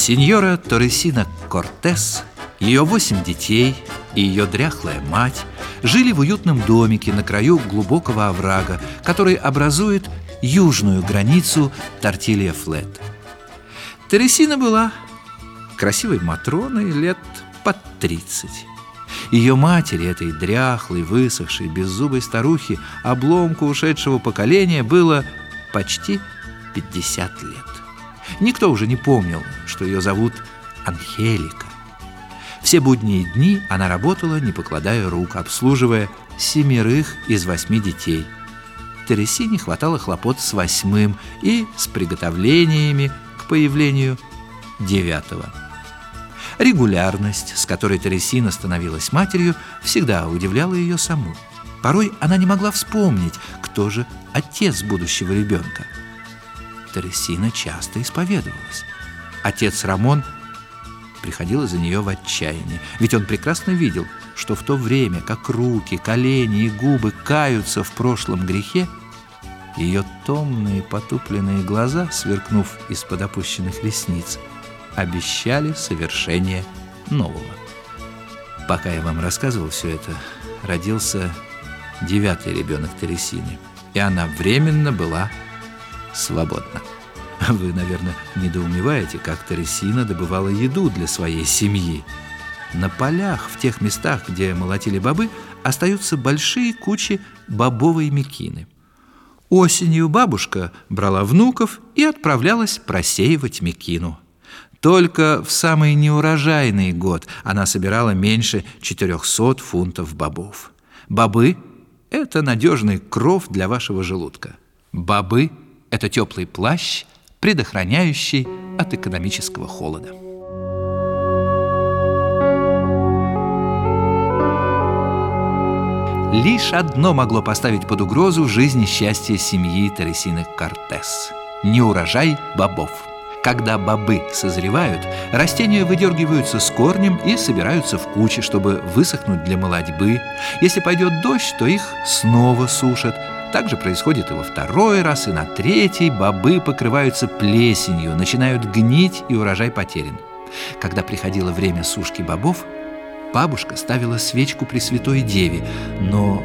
Сеньора Торресина Кортес, ее восемь детей и ее дряхлая мать жили в уютном домике на краю глубокого оврага, который образует южную границу Тортилья Флет. Тересина была красивой Матроной лет под тридцать. Ее матери, этой дряхлой, высохшей, беззубой старухи, обломку ушедшего поколения, было почти 50 лет. Никто уже не помнил, что ее зовут Анхелика. Все будние дни она работала, не покладая рук, обслуживая семерых из восьми детей. Тересине хватало хлопот с восьмым и с приготовлениями к появлению девятого. Регулярность, с которой Тересина становилась матерью, всегда удивляла ее саму. Порой она не могла вспомнить, кто же отец будущего ребенка. Тересина часто исповедовалась. Отец Рамон приходил из-за нее в отчаяние, ведь он прекрасно видел, что в то время, как руки, колени и губы каются в прошлом грехе, ее томные потупленные глаза, сверкнув из-под опущенных ресниц, обещали совершение нового. Пока я вам рассказывал все это, родился девятый ребенок Тересины, и она временно была свободна. Вы, наверное, недоумеваете, как Тересина добывала еду для своей семьи. На полях, в тех местах, где молотили бобы, остаются большие кучи бобовой мекины. Осенью бабушка брала внуков и отправлялась просеивать мекину. Только в самый неурожайный год она собирала меньше 400 фунтов бобов. Бобы – это надежный кров для вашего желудка. Бобы – это теплый плащ, предохраняющий от экономического холода. Лишь одно могло поставить под угрозу жизнь и счастье семьи Тересины Кортес – неурожай бобов – когда бобы созревают, растения выдергиваются с корнем и собираются в кучи, чтобы высохнуть для молодьбы. Если пойдет дождь, то их снова сушат. Так же происходит и во второй раз, и на третий. Бобы покрываются плесенью, начинают гнить, и урожай потерян. Когда приходило время сушки бобов, бабушка ставила свечку при Святой Деве, но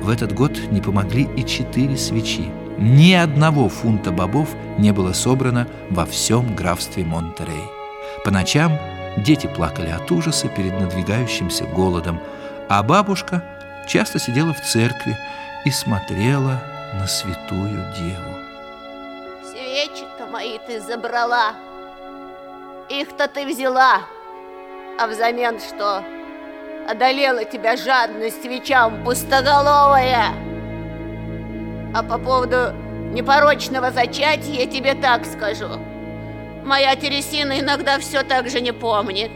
в этот год не помогли и четыре свечи. Ни одного фунта бобов не было собрано во всем графстве Монтерей. По ночам дети плакали от ужаса перед надвигающимся голодом, а бабушка часто сидела в церкви и смотрела на святую деву. Свечи-то мои ты забрала, их-то ты взяла, а взамен что? Одолела тебя жадность свечам пустоголовая. А по поводу непорочного зачатия я тебе так скажу. Моя Тересина иногда все так же не помнит.